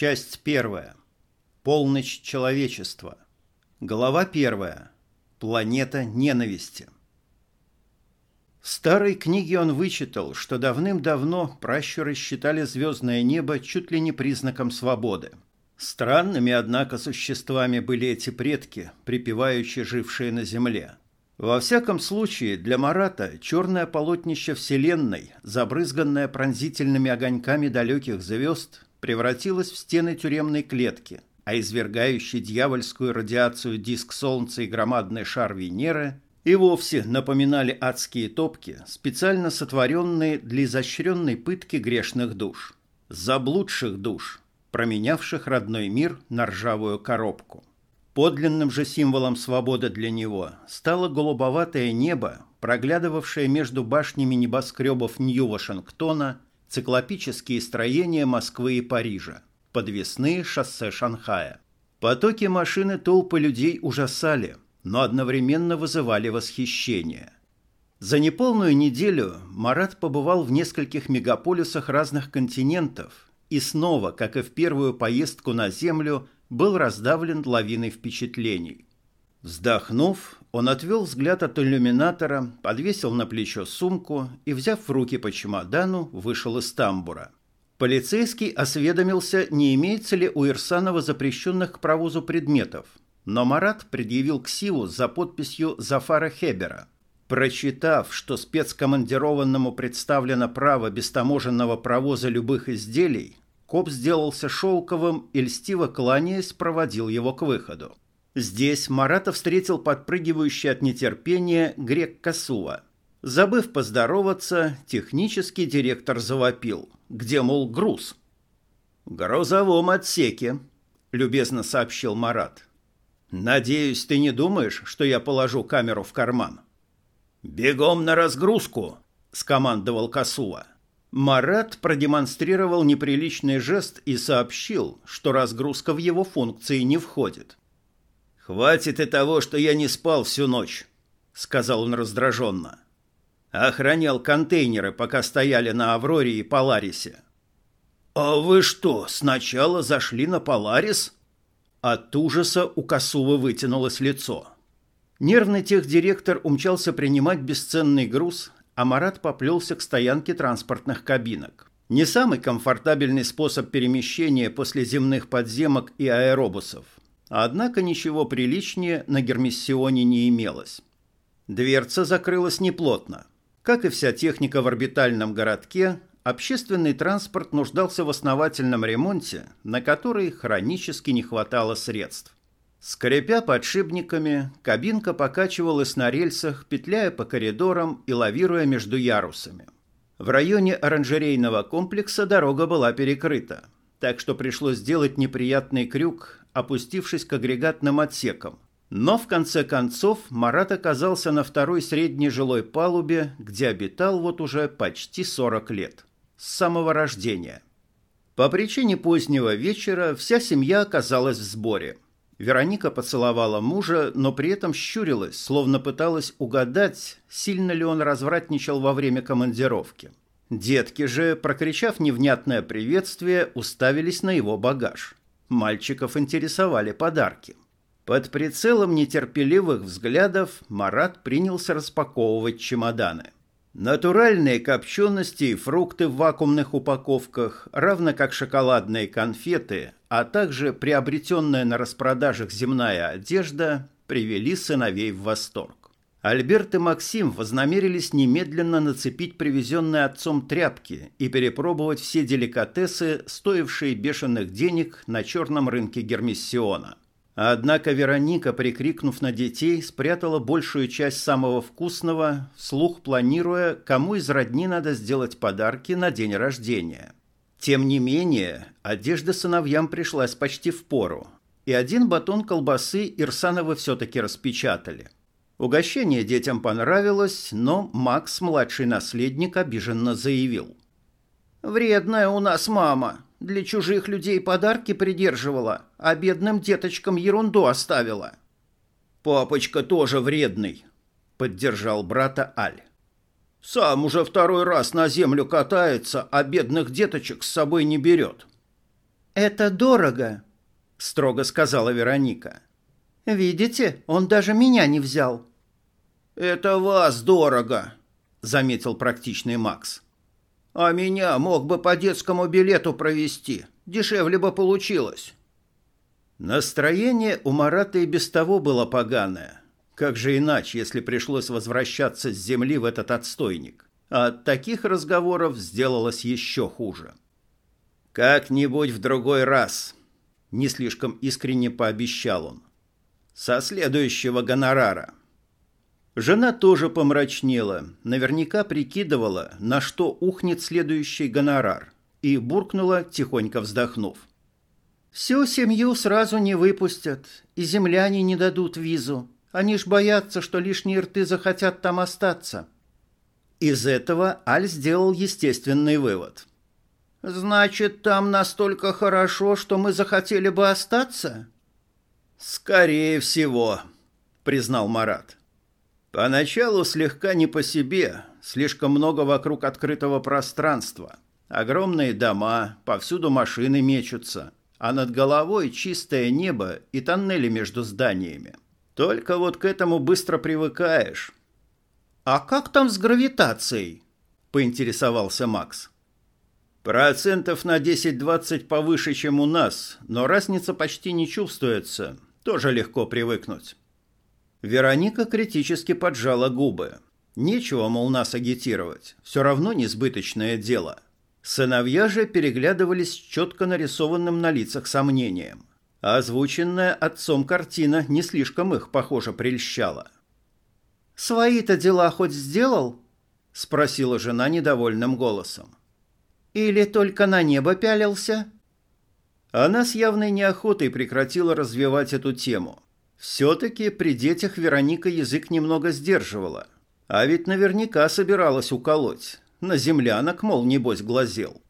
Часть первая. Полночь человечества. Глава первая. Планета ненависти. В старой книге он вычитал, что давным-давно пращуры считали звездное небо чуть ли не признаком свободы. Странными, однако, существами были эти предки, припеваючи жившие на Земле. Во всяком случае, для Марата черное полотнище Вселенной, забрызганное пронзительными огоньками далеких звезд, превратилось в стены тюремной клетки, а извергающий дьявольскую радиацию диск Солнца и громадный шар Венеры и вовсе напоминали адские топки, специально сотворенные для изощренной пытки грешных душ. Заблудших душ, променявших родной мир на ржавую коробку. Подлинным же символом свободы для него стало голубоватое небо, проглядывавшее между башнями небоскребов Нью-Вашингтона, циклопические строения Москвы и Парижа, подвесные шоссе Шанхая. Потоки машин и толпы людей ужасали, но одновременно вызывали восхищение. За неполную неделю Марат побывал в нескольких мегаполисах разных континентов и снова, как и в первую поездку на Землю, был раздавлен лавиной впечатлений. Вздохнув, он отвел взгляд от иллюминатора, подвесил на плечо сумку и, взяв в руки по чемодану, вышел из тамбура. Полицейский осведомился, не имеется ли у Ирсанова запрещенных к провозу предметов, но Марат предъявил ксиву за подписью Зафара Хебера. Прочитав, что спецкомандированному представлено право бестаможенного провоза любых изделий, Коп сделался шелковым и, льстиво кланяясь, проводил его к выходу. Здесь Марата встретил подпрыгивающий от нетерпения грек Косува. Забыв поздороваться, технический директор завопил. Где, мол, груз? «В грузовом отсеке», — любезно сообщил Марат. «Надеюсь, ты не думаешь, что я положу камеру в карман?» «Бегом на разгрузку!» — скомандовал Косува. Марат продемонстрировал неприличный жест и сообщил, что разгрузка в его функции не входит. «Хватит и того, что я не спал всю ночь», — сказал он раздраженно. «Охранял контейнеры, пока стояли на Авроре и Поларисе». «А вы что, сначала зашли на Поларис?» От ужаса у Косувы вытянулось лицо. Нервный техдиректор умчался принимать бесценный груз, а Марат поплелся к стоянке транспортных кабинок. Не самый комфортабельный способ перемещения после земных подземок и аэробусов. Однако ничего приличнее на Гермиссионе не имелось. Дверца закрылась неплотно. Как и вся техника в орбитальном городке, общественный транспорт нуждался в основательном ремонте, на который хронически не хватало средств. Скрипя подшипниками, кабинка покачивалась на рельсах, петляя по коридорам и лавируя между ярусами. В районе оранжерейного комплекса дорога была перекрыта, так что пришлось сделать неприятный крюк, опустившись к агрегатным отсекам. Но в конце концов Марат оказался на второй средней жилой палубе, где обитал вот уже почти 40 лет. С самого рождения. По причине позднего вечера вся семья оказалась в сборе – Вероника поцеловала мужа, но при этом щурилась, словно пыталась угадать, сильно ли он развратничал во время командировки. Детки же, прокричав невнятное приветствие, уставились на его багаж. Мальчиков интересовали подарки. Под прицелом нетерпеливых взглядов Марат принялся распаковывать чемоданы. Натуральные копчености и фрукты в вакуумных упаковках, равно как шоколадные конфеты, а также приобретенная на распродажах земная одежда, привели сыновей в восторг. Альберт и Максим вознамерились немедленно нацепить привезенные отцом тряпки и перепробовать все деликатесы, стоившие бешеных денег на черном рынке Гермиссиона – Однако Вероника, прикрикнув на детей, спрятала большую часть самого вкусного, вслух планируя, кому из родни надо сделать подарки на день рождения. Тем не менее, одежда сыновьям пришлась почти в пору, и один батон колбасы Ирсановы все-таки распечатали. Угощение детям понравилось, но Макс, младший наследник, обиженно заявил. «Вредная у нас мама. Для чужих людей подарки придерживала, а бедным деточкам ерунду оставила. Папочка тоже вредный, поддержал брата Аль. Сам уже второй раз на землю катается, а бедных деточек с собой не берет. «Это дорого», — строго сказала Вероника. «Видите, он даже меня не взял». «Это вас дорого», — заметил практичный Макс. «А меня мог бы по детскому билету провести. Дешевле бы получилось». Настроение у Марата и без того было поганое. Как же иначе, если пришлось возвращаться с земли в этот отстойник? А от таких разговоров сделалось еще хуже. «Как-нибудь в другой раз», — не слишком искренне пообещал он. «Со следующего гонорара». Жена тоже помрачнела, наверняка прикидывала, на что ухнет следующий гонорар, и буркнула, тихонько вздохнув. «Всю семью сразу не выпустят, и земляне не дадут визу. Они ж боятся, что лишние рты захотят там остаться». Из этого Аль сделал естественный вывод. «Значит, там настолько хорошо, что мы захотели бы остаться?» «Скорее всего», — признал Марат. Поначалу слегка не по себе, слишком много вокруг открытого пространства. Огромные дома, повсюду машины мечутся, а над головой чистое небо и тоннели между зданиями. Только вот к этому быстро привыкаешь. «А как там с гравитацией?» – поинтересовался Макс. «Процентов на 10-20 повыше, чем у нас, но разница почти не чувствуется. Тоже легко привыкнуть». Вероника критически поджала губы. Нечего, мол, нас агитировать. Все равно несбыточное дело. Сыновья же переглядывались с четко нарисованным на лицах сомнением. А озвученная отцом картина не слишком их, похоже, прельщала. «Свои-то дела хоть сделал?» — спросила жена недовольным голосом. «Или только на небо пялился?» Она с явной неохотой прекратила развивать эту тему. Все-таки при детях Вероника язык немного сдерживала. А ведь наверняка собиралась уколоть. На землянок, мол, небось, глазел.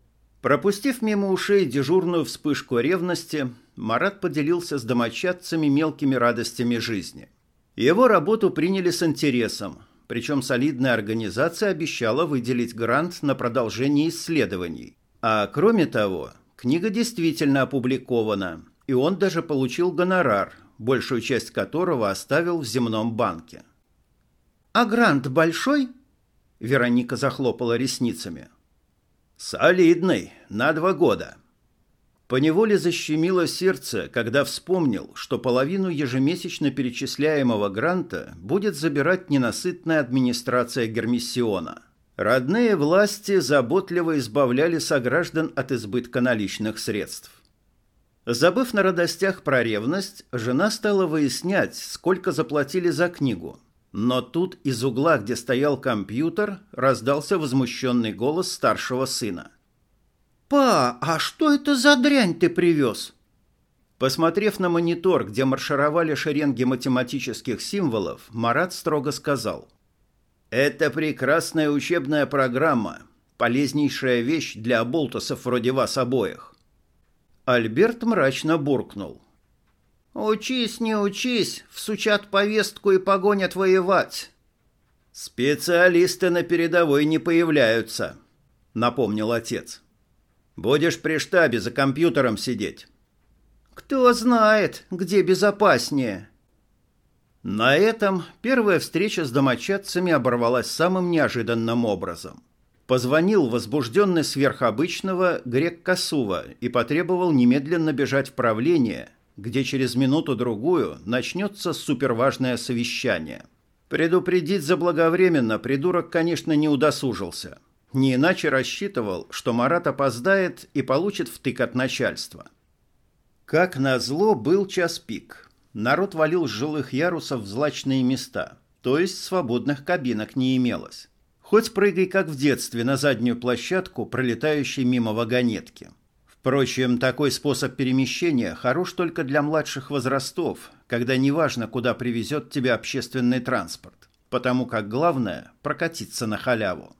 Пропустив мимо ушей дежурную вспышку ревности, Марат поделился с домочадцами мелкими радостями жизни. Его работу приняли с интересом, причем солидная организация обещала выделить грант на продолжение исследований. А кроме того, книга действительно опубликована, и он даже получил гонорар – большую часть которого оставил в земном банке. «А грант большой?» Вероника захлопала ресницами. «Солидный, на два года». Поневоле защемило сердце, когда вспомнил, что половину ежемесячно перечисляемого гранта будет забирать ненасытная администрация Гермиссиона. Родные власти заботливо избавляли сограждан от избытка наличных средств. Забыв на радостях про ревность, жена стала выяснять, сколько заплатили за книгу. Но тут из угла, где стоял компьютер, раздался возмущенный голос старшего сына. «Па, а что это за дрянь ты привез?» Посмотрев на монитор, где маршировали шеренги математических символов, Марат строго сказал. «Это прекрасная учебная программа, полезнейшая вещь для оболтусов вроде вас обоих. Альберт мрачно буркнул. «Учись, не учись, всучат повестку и погонят воевать». «Специалисты на передовой не появляются», — напомнил отец. «Будешь при штабе за компьютером сидеть». «Кто знает, где безопаснее». На этом первая встреча с домочадцами оборвалась самым неожиданным образом. Позвонил возбужденный сверхобычного грек Косува и потребовал немедленно бежать в правление, где через минуту-другую начнется суперважное совещание. Предупредить заблаговременно придурок, конечно, не удосужился. Не иначе рассчитывал, что Марат опоздает и получит втык от начальства. Как назло, был час пик. Народ валил с жилых ярусов в злачные места, то есть свободных кабинок не имелось. Хоть прыгай, как в детстве, на заднюю площадку, пролетающей мимо вагонетки. Впрочем, такой способ перемещения хорош только для младших возрастов, когда неважно, куда привезет тебя общественный транспорт, потому как главное – прокатиться на халяву.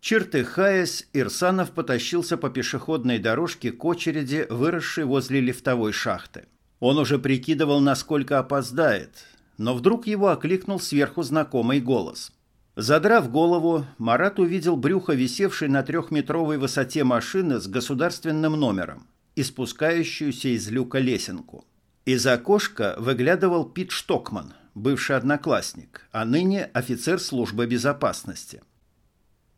Чертыхаясь, Ирсанов потащился по пешеходной дорожке к очереди, выросшей возле лифтовой шахты. Он уже прикидывал, насколько опоздает, но вдруг его окликнул сверху знакомый голос – Задрав голову, Марат увидел брюхо, висевшей на трехметровой высоте машины с государственным номером, и спускающуюся из люка лесенку. Из окошка выглядывал Пит Штокман, бывший одноклассник, а ныне офицер службы безопасности.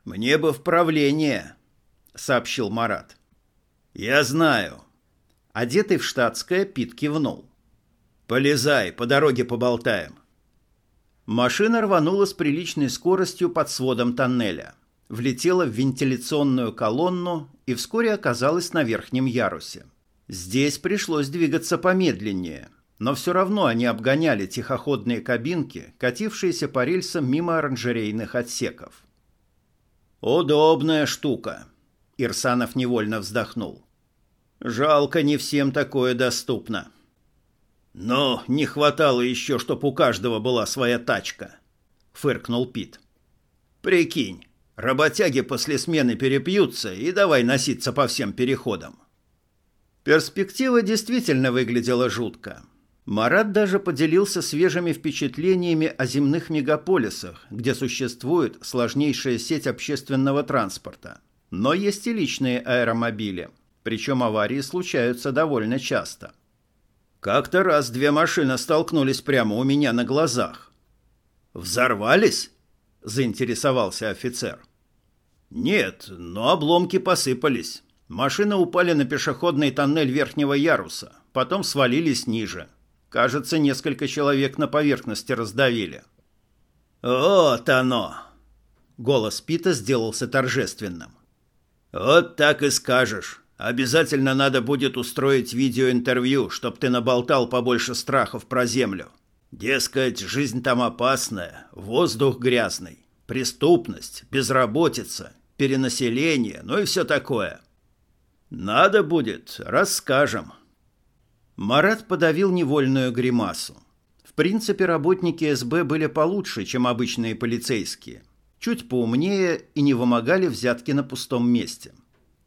«Мне бы в правление», — сообщил Марат. «Я знаю». Одетый в штатское, Пит кивнул. «Полезай, по дороге поболтаем». Машина рванула с приличной скоростью под сводом тоннеля, влетела в вентиляционную колонну и вскоре оказалась на верхнем ярусе. Здесь пришлось двигаться помедленнее, но все равно они обгоняли тихоходные кабинки, катившиеся по рельсам мимо оранжерейных отсеков. «Удобная штука», — Ирсанов невольно вздохнул. «Жалко, не всем такое доступно». «Но не хватало еще, чтоб у каждого была своя тачка», — фыркнул Пит. «Прикинь, работяги после смены перепьются и давай носиться по всем переходам». Перспектива действительно выглядела жутко. Марат даже поделился свежими впечатлениями о земных мегаполисах, где существует сложнейшая сеть общественного транспорта. Но есть и личные аэромобили, причем аварии случаются довольно часто. Как-то раз две машины столкнулись прямо у меня на глазах. «Взорвались?» – заинтересовался офицер. «Нет, но обломки посыпались. Машины упали на пешеходный тоннель верхнего яруса, потом свалились ниже. Кажется, несколько человек на поверхности раздавили. «Вот оно!» Голос Пита сделался торжественным. «Вот так и скажешь. Обязательно надо будет устроить видеоинтервью, чтоб ты наболтал побольше страхов про землю. Дескать, жизнь там опасная, воздух грязный, преступность, безработица, перенаселение, ну и все такое». «Надо будет, расскажем». Марат подавил невольную гримасу. В принципе, работники СБ были получше, чем обычные полицейские. Чуть поумнее и не вымогали взятки на пустом месте.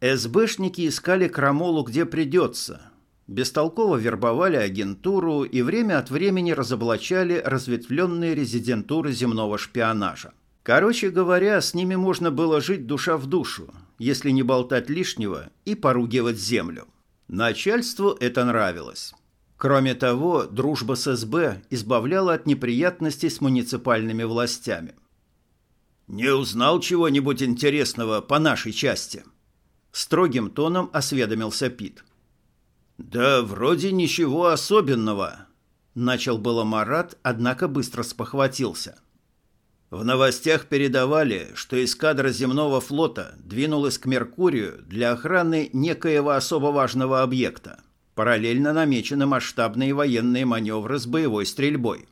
СБшники искали крамолу где придется. Бестолково вербовали агентуру и время от времени разоблачали разветвленные резидентуры земного шпионажа. Короче говоря, с ними можно было жить душа в душу, если не болтать лишнего и поругивать землю. Начальству это нравилось. Кроме того, дружба с СБ избавляла от неприятностей с муниципальными властями. «Не узнал чего-нибудь интересного по нашей части?» Строгим тоном осведомился Пит. «Да вроде ничего особенного», — начал было Марат, однако быстро спохватился. В новостях передавали, что эскадра земного флота двинулась к Меркурию для охраны некоего особо важного объекта. Параллельно намечены масштабные военные маневры с боевой стрельбой.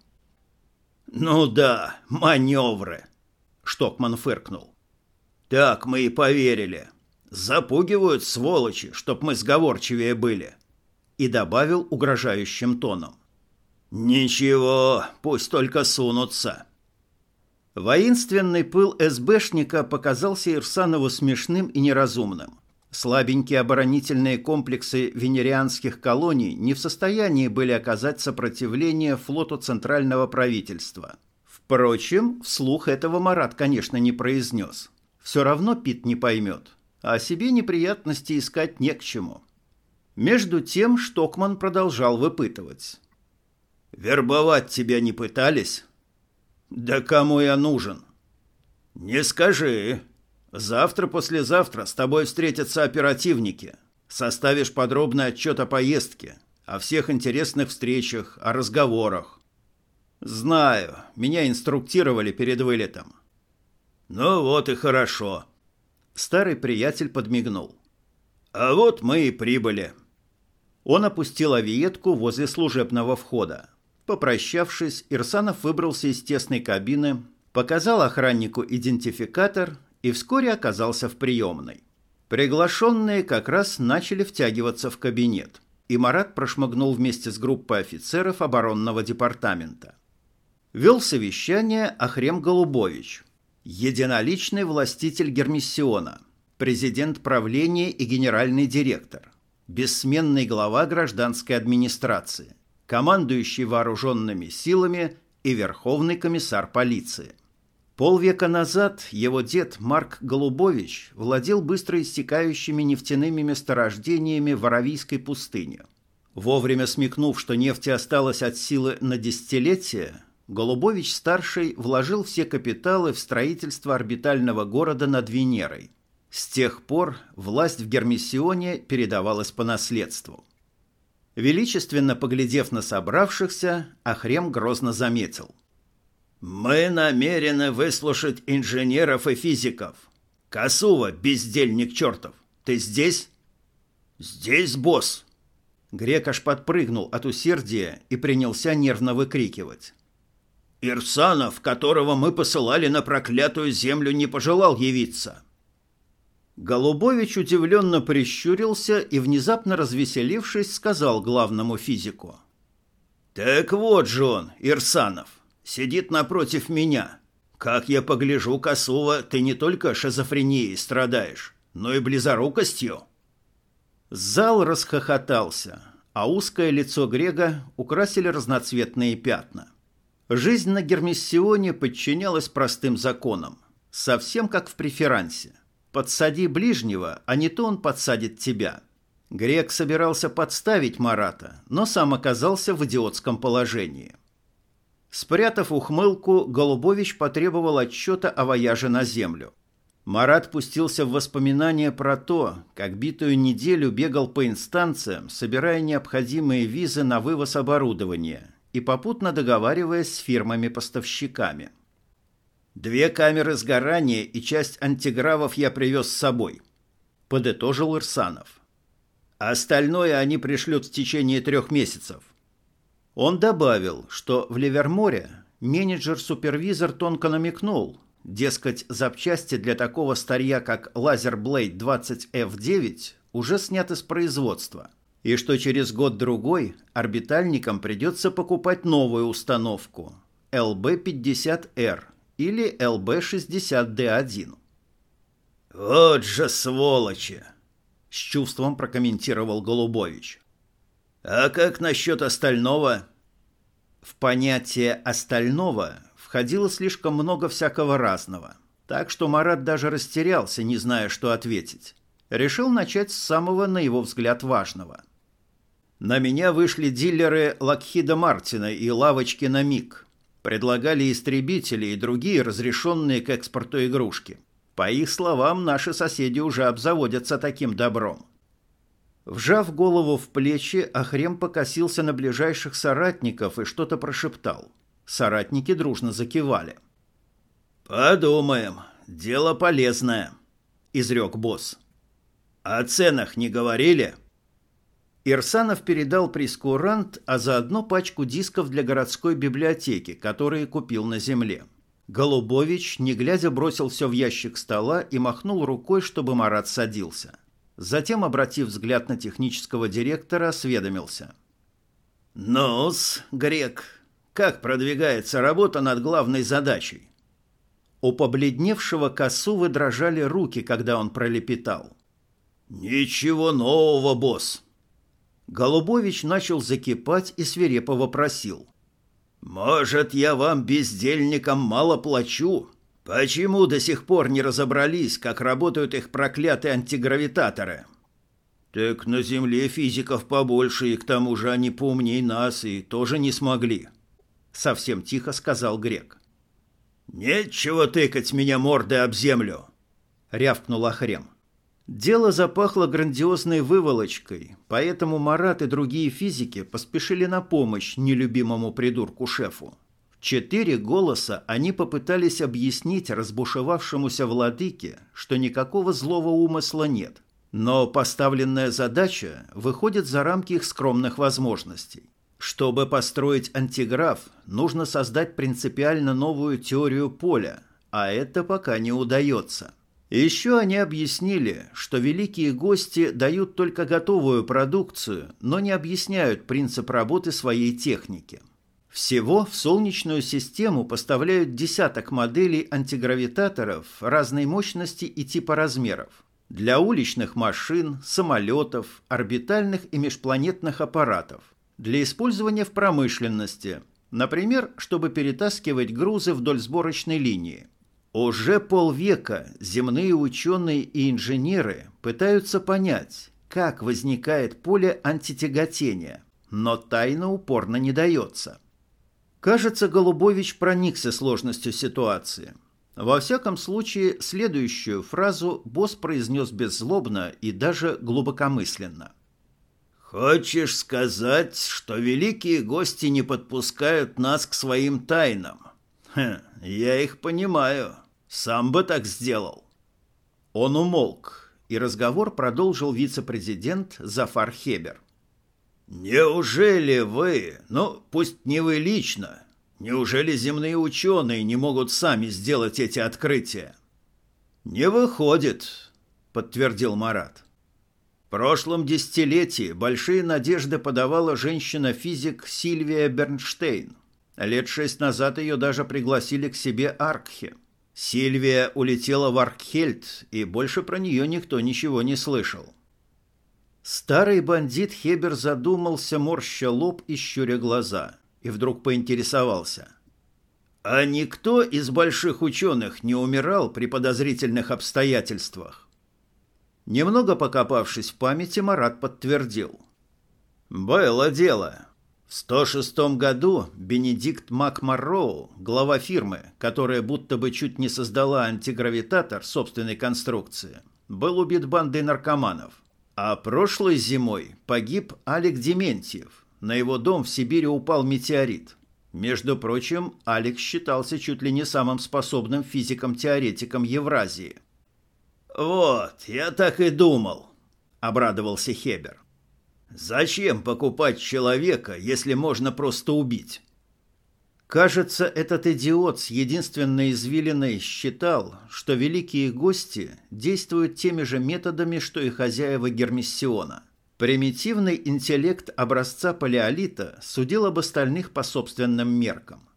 «Ну да, маневры!» — Штокман фыркнул. «Так мы и поверили. Запугивают сволочи, чтоб мы сговорчивее были». И добавил угрожающим тоном. «Ничего, пусть только сунутся». Воинственный пыл СБшника показался Ирсанову смешным и неразумным. Слабенькие оборонительные комплексы венерианских колоний не в состоянии были оказать сопротивление флоту центрального правительства. Впрочем, вслух этого Марат, конечно, не произнес. Все равно Пит не поймет, а себе неприятности искать не к чему. Между тем Штокман продолжал выпытывать. «Вербовать тебя не пытались?» «Да кому я нужен?» «Не скажи. Завтра-послезавтра с тобой встретятся оперативники. Составишь подробный отчет о поездке, о всех интересных встречах, о разговорах. Знаю, меня инструктировали перед вылетом». «Ну вот и хорошо». Старый приятель подмигнул. «А вот мы и прибыли». Он опустил авиетку возле служебного входа. Попрощавшись, Ирсанов выбрался из тесной кабины, показал охраннику идентификатор и вскоре оказался в приемной. Приглашенные как раз начали втягиваться в кабинет, и Марат прошмыгнул вместе с группой офицеров оборонного департамента. Вел совещание Ахрем Голубович, единоличный властитель Гермиссиона, президент правления и генеральный директор, бессменный глава гражданской администрации командующий вооруженными силами и верховный комиссар полиции. Полвека назад его дед Марк Голубович владел быстро истекающими нефтяными месторождениями в Аравийской пустыне. Вовремя смекнув, что нефти осталось от силы на десятилетия, Голубович-старший вложил все капиталы в строительство орбитального города над Венерой. С тех пор власть в Гермиссионе передавалась по наследству. Величественно поглядев на собравшихся, Ахрем грозно заметил. «Мы намерены выслушать инженеров и физиков. Косува, бездельник чертов, ты здесь?» «Здесь, босс!» Грек аж подпрыгнул от усердия и принялся нервно выкрикивать. «Ирсанов, которого мы посылали на проклятую землю, не пожелал явиться!» Голубович удивленно прищурился и, внезапно развеселившись, сказал главному физику. «Так вот же он, Ирсанов!» сидит напротив меня. Как я погляжу, Косова, ты не только шизофренией страдаешь, но и близорукостью». Зал расхохотался, а узкое лицо Грега украсили разноцветные пятна. Жизнь на Гермиссионе подчинялась простым законам, совсем как в преферансе. Подсади ближнего, а не то он подсадит тебя. Грек собирался подставить Марата, но сам оказался в идиотском положении. Спрятав ухмылку, Голубович потребовал отчета о вояже на землю. Марат пустился в воспоминания про то, как битую неделю бегал по инстанциям, собирая необходимые визы на вывоз оборудования и попутно договариваясь с фирмами-поставщиками. «Две камеры сгорания и часть антигравов я привез с собой», – подытожил Ирсанов. «Остальное они пришлют в течение трех месяцев. Он добавил, что в Ливерморе менеджер-супервизор тонко намекнул, дескать, запчасти для такого старья, как Laser Blade 20F9, уже сняты с производства, и что через год-другой орбитальникам придется покупать новую установку LB-50R или LB-60D1. «Вот же сволочи!» – с чувством прокомментировал Голубович. А как насчет остального? В понятие «остального» входило слишком много всякого разного, так что Марат даже растерялся, не зная, что ответить. Решил начать с самого, на его взгляд, важного. На меня вышли дилеры Лакхида Мартина и лавочки на МИГ. Предлагали истребители и другие разрешенные к экспорту игрушки. По их словам, наши соседи уже обзаводятся таким добром. Вжав голову в плечи, Ахрем покосился на ближайших соратников и что-то прошептал. Соратники дружно закивали. «Подумаем. Дело полезное», — изрек босс. «О ценах не говорили?» Ирсанов передал прескурант, а заодно пачку дисков для городской библиотеки, которые купил на земле. Голубович, не глядя, бросил все в ящик стола и махнул рукой, чтобы Марат садился. Затем, обратив взгляд на технического директора, осведомился. «Ну-с, Грек, как продвигается работа над главной задачей?» У побледневшего косу выдрожали руки, когда он пролепетал. «Ничего нового, босс!» Голубович начал закипать и свирепо вопросил. «Может, я вам, бездельникам, мало плачу?» Почему до сих пор не разобрались, как работают их проклятые антигравитаторы? Так на Земле физиков побольше, и к тому же они поумней нас и тоже не смогли. Совсем тихо сказал Грек. «Нечего тыкать меня мордой об землю!» — рявкнул Ахрем. Дело запахло грандиозной выволочкой, поэтому Марат и другие физики поспешили на помощь нелюбимому придурку-шефу четыре голоса они попытались объяснить разбушевавшемуся владыке, что никакого злого умысла нет, но поставленная задача выходит за рамки их скромных возможностей. Чтобы построить антиграф, нужно создать принципиально новую теорию поля, а это пока не удается. Еще они объяснили, что великие гости дают только готовую продукцию, но не объясняют принцип работы своей техники – всего в Солнечную систему поставляют десяток моделей антигравитаторов разной мощности и типа размеров. Для уличных машин, самолетов, орбитальных и межпланетных аппаратов, для использования в промышленности, например, чтобы перетаскивать грузы вдоль сборочной линии. Уже полвека земные ученые и инженеры пытаются понять, как возникает поле антитяготения, но тайна упорно не дается. Кажется, Голубович проникся сложностью ситуации. Во всяком случае, следующую фразу босс произнес беззлобно и даже глубокомысленно. «Хочешь сказать, что великие гости не подпускают нас к своим тайнам? Хм, я их понимаю. Сам бы так сделал». Он умолк, и разговор продолжил вице-президент Зафар Хебер. «Неужели вы, ну, пусть не вы лично, неужели земные ученые не могут сами сделать эти открытия?» «Не выходит», — подтвердил Марат. В прошлом десятилетии большие надежды подавала женщина-физик Сильвия Бернштейн. Лет шесть назад ее даже пригласили к себе Аркхе. Сильвия улетела в Аркхельд, и больше про нее никто ничего не слышал. Старый бандит Хебер задумался, морща лоб и щуря глаза, и вдруг поинтересовался. «А никто из больших ученых не умирал при подозрительных обстоятельствах?» Немного покопавшись в памяти, Марат подтвердил. «Было дело. В 106 году Бенедикт Макмарроу, глава фирмы, которая будто бы чуть не создала антигравитатор собственной конструкции, был убит бандой наркоманов. А прошлой зимой погиб Алик Дементьев. На его дом в Сибири упал метеорит. Между прочим, Алик считался чуть ли не самым способным физиком-теоретиком Евразии – «Вот, я так и думал», — обрадовался Хебер. «Зачем покупать человека, если можно просто убить?» Кажется, этот идиот с единственной извилиной считал, что великие гости действуют теми же методами, что и хозяева Гермиссиона. Примитивный интеллект образца палеолита судил об остальных по собственным меркам.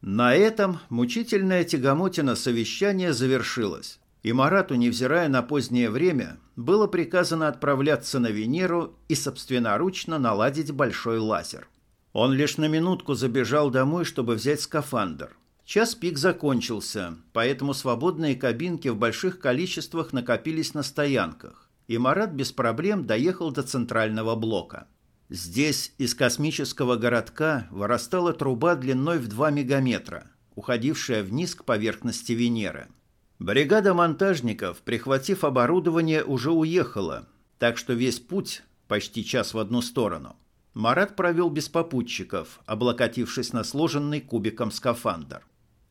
На этом мучительная тягомотина совещания завершилась и Марату, невзирая на позднее время, было приказано отправляться на Венеру и собственноручно наладить большой лазер. Он лишь на минутку забежал домой, чтобы взять скафандр. Час пик закончился, поэтому свободные кабинки в больших количествах накопились на стоянках, и Марат без проблем доехал до центрального блока. Здесь из космического городка вырастала труба длиной в 2 мегаметра, уходившая вниз к поверхности Венеры – Бригада монтажников, прихватив оборудование, уже уехала, так что весь путь, почти час в одну сторону, Марат провел без попутчиков, облокотившись на сложенный кубиком скафандр.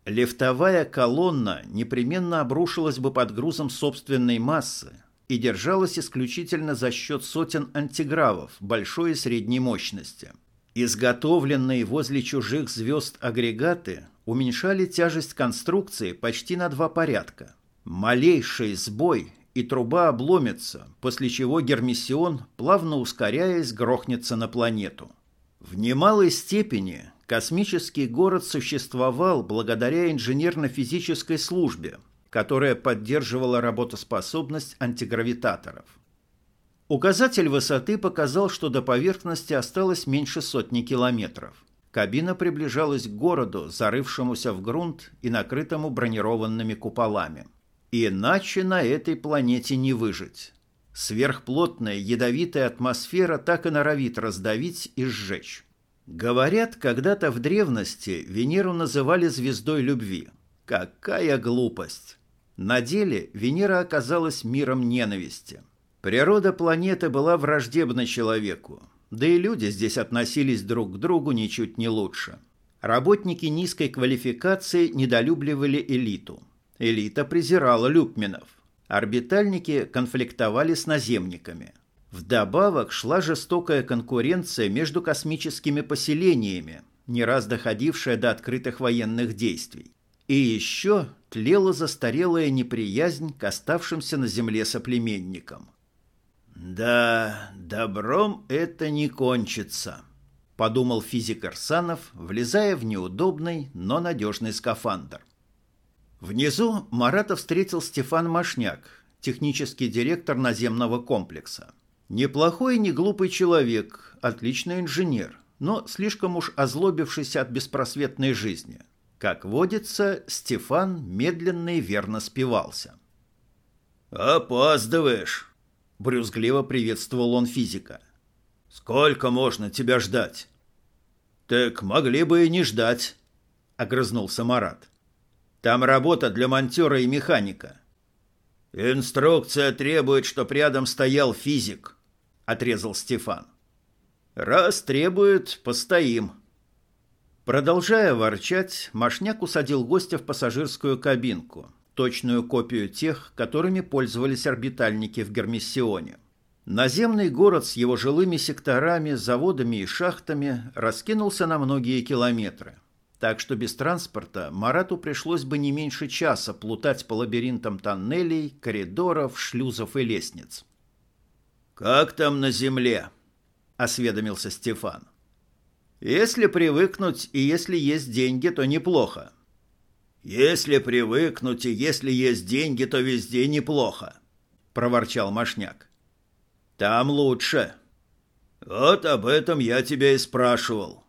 Лифтовая колонна непременно обрушилась бы под грузом собственной массы и держалась исключительно за счет сотен антигравов большой и средней мощности. Изготовленные возле чужих звезд агрегаты уменьшали тяжесть конструкции почти на два порядка. Малейший сбой, и труба обломится, после чего Гермиссион, плавно ускоряясь, грохнется на планету. В немалой степени космический город существовал благодаря инженерно-физической службе, которая поддерживала работоспособность антигравитаторов. Указатель высоты показал, что до поверхности осталось меньше сотни километров. Кабина приближалась к городу, зарывшемуся в грунт и накрытому бронированными куполами. Иначе на этой планете не выжить. Сверхплотная ядовитая атмосфера так и норовит раздавить и сжечь. Говорят, когда-то в древности Венеру называли звездой любви. Какая глупость! На деле Венера оказалась миром ненависти. Природа планеты была враждебна человеку, да и люди здесь относились друг к другу ничуть не лучше. Работники низкой квалификации недолюбливали элиту. Элита презирала люпминов. Орбитальники конфликтовали с наземниками. Вдобавок шла жестокая конкуренция между космическими поселениями, не раз доходившая до открытых военных действий. И еще тлела застарелая неприязнь к оставшимся на Земле соплеменникам. «Да, добром это не кончится», — подумал физик Арсанов, влезая в неудобный, но надежный скафандр. Внизу Марата встретил Стефан Машняк, технический директор наземного комплекса. Неплохой и не глупый человек, отличный инженер, но слишком уж озлобившийся от беспросветной жизни. Как водится, Стефан медленно и верно спивался. «Опаздываешь!» — брюзгливо приветствовал он физика. «Сколько можно тебя ждать?» «Так могли бы и не ждать», — огрызнулся Марат. «Там работа для монтера и механика». «Инструкция требует, чтоб рядом стоял физик», — отрезал Стефан. «Раз требует, постоим». Продолжая ворчать, Машняк усадил гостя в пассажирскую кабинку — точную копию тех, которыми пользовались орбитальники в Гермиссионе. Наземный город с его жилыми секторами, заводами и шахтами раскинулся на многие километры. Так что без транспорта Марату пришлось бы не меньше часа плутать по лабиринтам тоннелей, коридоров, шлюзов и лестниц. «Как там на земле?» – осведомился Стефан. «Если привыкнуть и если есть деньги, то неплохо», «Если привыкнуть и если есть деньги, то везде неплохо», — проворчал Машняк. «Там лучше». «Вот об этом я тебя и спрашивал».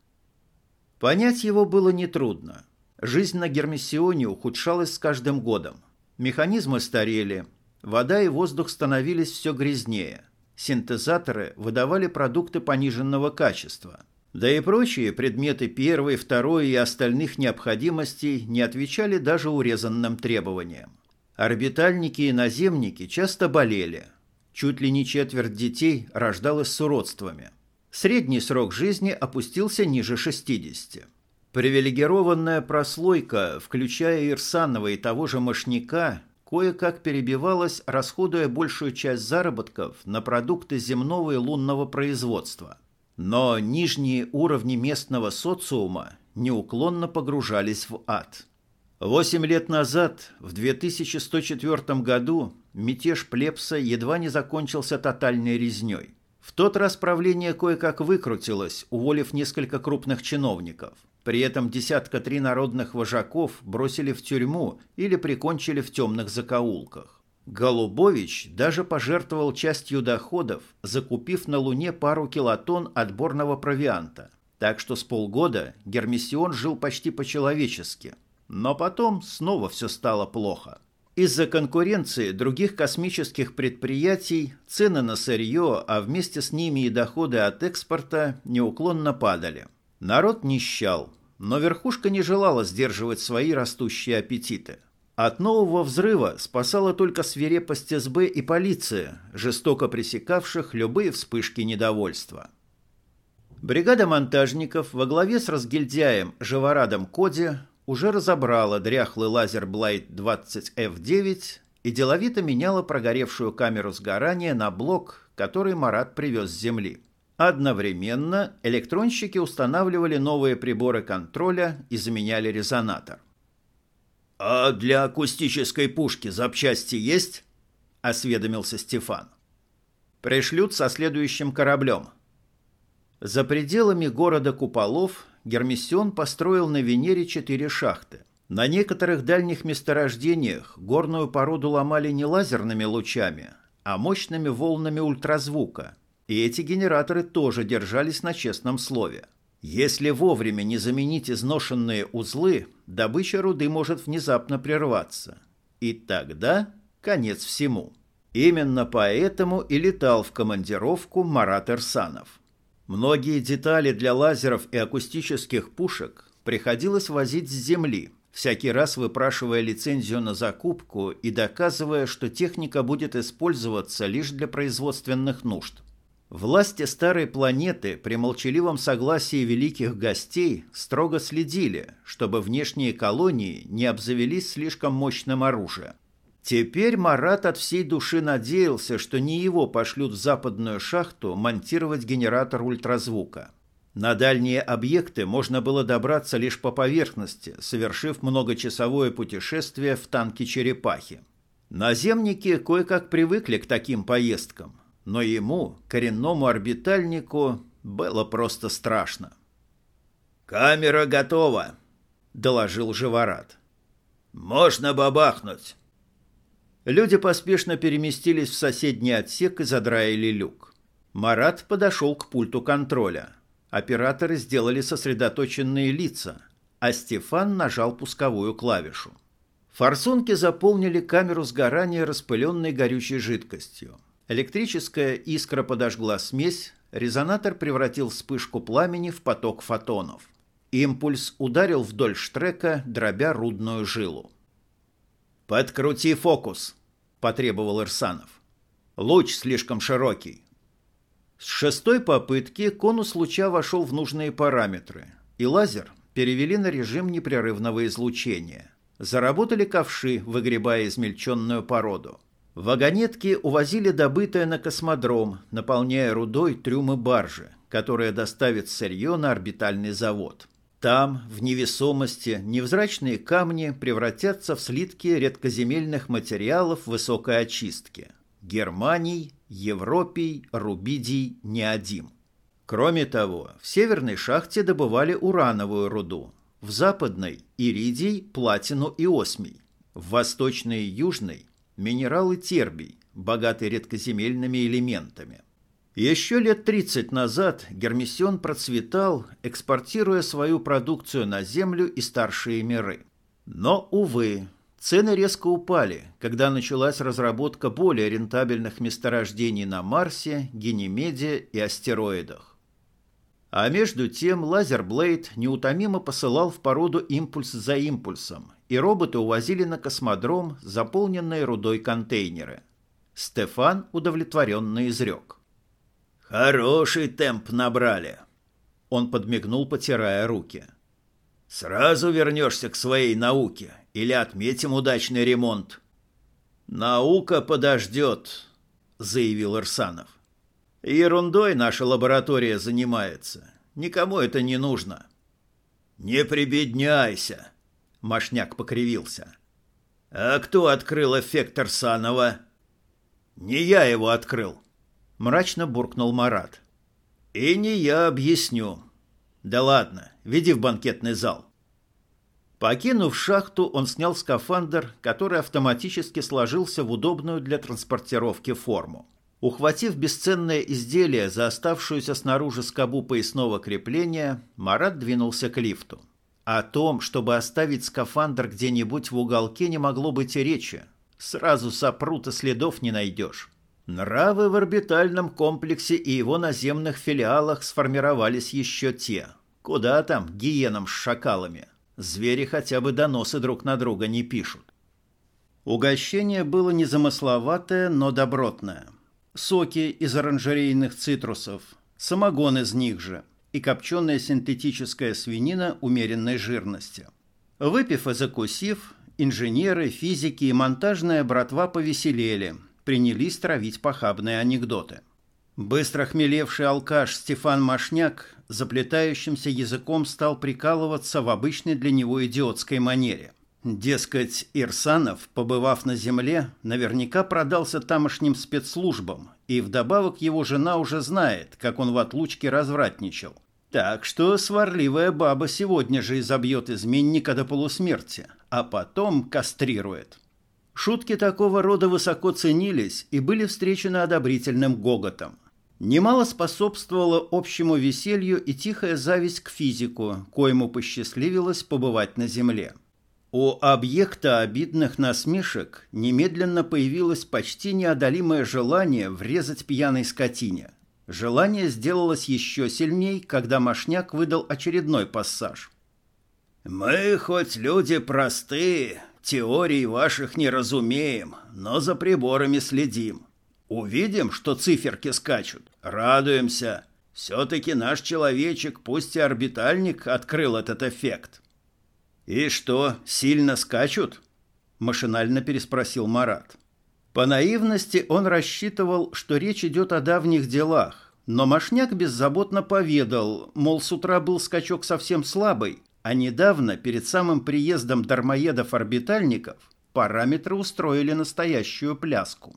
Понять его было нетрудно. Жизнь на Гермиссионе ухудшалась с каждым годом. Механизмы старели, вода и воздух становились все грязнее. Синтезаторы выдавали продукты пониженного качества – да и прочие предметы первой, второй и остальных необходимостей не отвечали даже урезанным требованиям. Орбитальники и наземники часто болели. Чуть ли не четверть детей рождалось с уродствами. Средний срок жизни опустился ниже 60. Привилегированная прослойка, включая Ирсанова и того же Мошняка, кое-как перебивалась, расходуя большую часть заработков на продукты земного и лунного производства – но нижние уровни местного социума неуклонно погружались в ад. Восемь лет назад, в 2104 году, мятеж Плепса едва не закончился тотальной резней. В тот раз правление кое-как выкрутилось, уволив несколько крупных чиновников. При этом десятка три народных вожаков бросили в тюрьму или прикончили в темных закоулках. Голубович даже пожертвовал частью доходов, закупив на Луне пару килотонн отборного провианта. Так что с полгода Гермиссион жил почти по-человечески. Но потом снова все стало плохо. Из-за конкуренции других космических предприятий цены на сырье, а вместе с ними и доходы от экспорта неуклонно падали. Народ нищал, но верхушка не желала сдерживать свои растущие аппетиты – от нового взрыва спасала только свирепость СБ и полиция, жестоко пресекавших любые вспышки недовольства. Бригада монтажников во главе с разгильдяем Живорадом Коди уже разобрала дряхлый лазер Блайт 20F9 и деловито меняла прогоревшую камеру сгорания на блок, который Марат привез с Земли. Одновременно электронщики устанавливали новые приборы контроля и заменяли резонатор. «А для акустической пушки запчасти есть?» – осведомился Стефан. «Пришлют со следующим кораблем». За пределами города Куполов Гермиссион построил на Венере четыре шахты. На некоторых дальних месторождениях горную породу ломали не лазерными лучами, а мощными волнами ультразвука, и эти генераторы тоже держались на честном слове. Если вовремя не заменить изношенные узлы, добыча руды может внезапно прерваться. И тогда конец всему. Именно поэтому и летал в командировку Марат Эрсанов. Многие детали для лазеров и акустических пушек приходилось возить с земли, всякий раз выпрашивая лицензию на закупку и доказывая, что техника будет использоваться лишь для производственных нужд – Власти старой планеты при молчаливом согласии великих гостей строго следили, чтобы внешние колонии не обзавелись слишком мощным оружием. Теперь Марат от всей души надеялся, что не его пошлют в западную шахту монтировать генератор ультразвука. На дальние объекты можно было добраться лишь по поверхности, совершив многочасовое путешествие в танке «Черепахи». Наземники кое-как привыкли к таким поездкам, но ему, коренному орбитальнику, было просто страшно. «Камера готова», — доложил Живорат. «Можно бабахнуть». Люди поспешно переместились в соседний отсек и задраили люк. Марат подошел к пульту контроля. Операторы сделали сосредоточенные лица. а Стефан нажал пусковую клавишу. Форсунки заполнили камеру сгорания распыленной горючей жидкостью. Электрическая искра подожгла смесь, резонатор превратил вспышку пламени в поток фотонов. Импульс ударил вдоль штрека, дробя рудную жилу. «Подкрути фокус», – потребовал Ирсанов. «Луч слишком широкий». С шестой попытки конус луча вошел в нужные параметры, и лазер перевели на режим непрерывного излучения. Заработали ковши, выгребая измельченную породу. Вагонетки увозили добытое на космодром, наполняя рудой трюмы баржи, которая доставит сырье на орбитальный завод. Там, в невесомости, невзрачные камни превратятся в слитки редкоземельных материалов высокой очистки. Германий, Европий, Рубидий, Неодим. Кроме того, в северной шахте добывали урановую руду, в западной – иридий, платину и осмий, в восточной и южной – минералы тербий, богатые редкоземельными элементами. Еще лет 30 назад Гермисион процветал, экспортируя свою продукцию на Землю и старшие миры. Но, увы, цены резко упали, когда началась разработка более рентабельных месторождений на Марсе, Генемеде и астероидах. А между тем лазерблейд неутомимо посылал в породу импульс за импульсом, и роботы увозили на космодром заполненные рудой контейнеры. Стефан удовлетворенно изрек. «Хороший темп набрали!» Он подмигнул, потирая руки. «Сразу вернешься к своей науке или отметим удачный ремонт?» «Наука подождет», — заявил Ирсанов. Ерундой наша лаборатория занимается. Никому это не нужно. Не прибедняйся, Машняк покривился. А кто открыл эффект Арсанова? Не я его открыл, мрачно буркнул Марат. И не я объясню. Да ладно, веди в банкетный зал. Покинув шахту, он снял скафандр, который автоматически сложился в удобную для транспортировки форму. Ухватив бесценное изделие за оставшуюся снаружи скобу поясного крепления, Марат двинулся к лифту. О том, чтобы оставить скафандр где-нибудь в уголке, не могло быть и речи. Сразу сопрут и следов не найдешь. Нравы в орбитальном комплексе и его наземных филиалах сформировались еще те. Куда там гиенам с шакалами? Звери хотя бы доносы друг на друга не пишут. Угощение было незамысловатое, но добротное – соки из оранжерейных цитрусов, самогон из них же и копченая синтетическая свинина умеренной жирности. Выпив и закусив, инженеры, физики и монтажная братва повеселели, принялись травить похабные анекдоты. Быстро хмелевший алкаш Стефан Машняк заплетающимся языком стал прикалываться в обычной для него идиотской манере – Дескать, Ирсанов, побывав на земле, наверняка продался тамошним спецслужбам, и вдобавок его жена уже знает, как он в отлучке развратничал. Так что сварливая баба сегодня же изобьет изменника до полусмерти, а потом кастрирует. Шутки такого рода высоко ценились и были встречены одобрительным гоготом. Немало способствовало общему веселью и тихая зависть к физику, коему посчастливилось побывать на Земле. У объекта обидных насмешек немедленно появилось почти неодолимое желание врезать пьяной скотине. Желание сделалось еще сильней, когда Машняк выдал очередной пассаж. «Мы хоть люди простые, теорий ваших не разумеем, но за приборами следим. Увидим, что циферки скачут, радуемся. Все-таки наш человечек, пусть и орбитальник, открыл этот эффект». «И что, сильно скачут?» – машинально переспросил Марат. По наивности он рассчитывал, что речь идет о давних делах, но Машняк беззаботно поведал, мол, с утра был скачок совсем слабый, а недавно, перед самым приездом дармоедов-орбитальников, параметры устроили настоящую пляску.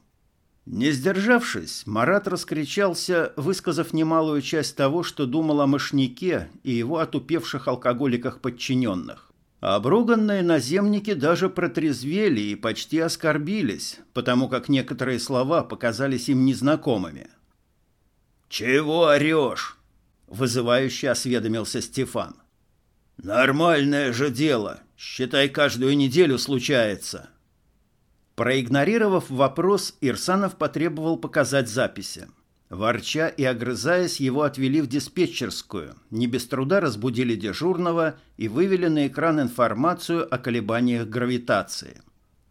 Не сдержавшись, Марат раскричался, высказав немалую часть того, что думал о мышнике и его отупевших алкоголиках подчиненных. Обруганные наземники даже протрезвели и почти оскорбились, потому как некоторые слова показались им незнакомыми. «Чего орешь?» – вызывающе осведомился Стефан. Нормальное же дело. Считай, каждую неделю случается. Проигнорировав вопрос, Ирсанов потребовал показать записи. Ворча и огрызаясь, его отвели в диспетчерскую, не без труда разбудили дежурного и вывели на экран информацию о колебаниях гравитации.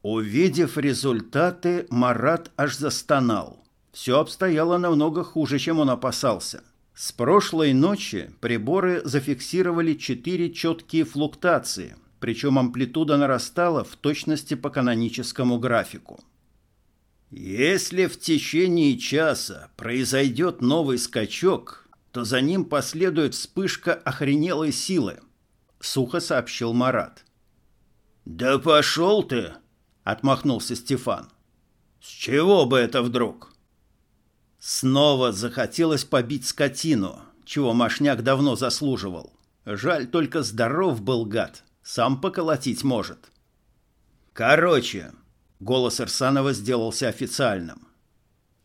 Увидев результаты, Марат аж застонал. Все обстояло намного хуже, чем он опасался. С прошлой ночи приборы зафиксировали четыре четкие флуктации, причем амплитуда нарастала в точности по каноническому графику. Если в течение часа произойдет новый скачок, то за ним последует вспышка охренелой силы, сухо сообщил Марат. Да пошел ты, отмахнулся Стефан. С чего бы это вдруг? Снова захотелось побить скотину, чего Машняк давно заслуживал. Жаль, только здоров был гад, сам поколотить может. Короче, Голос Ирсанова сделался официальным.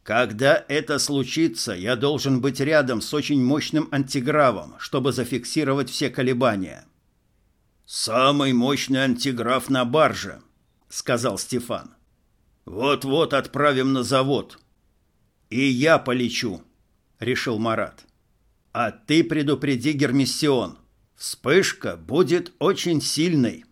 Когда это случится, я должен быть рядом с очень мощным антигравом, чтобы зафиксировать все колебания. Самый мощный антиграф на барже, сказал Стефан. Вот-вот отправим на завод. И я полечу, решил Марат. А ты предупреди Гермиссион. Вспышка будет очень сильной.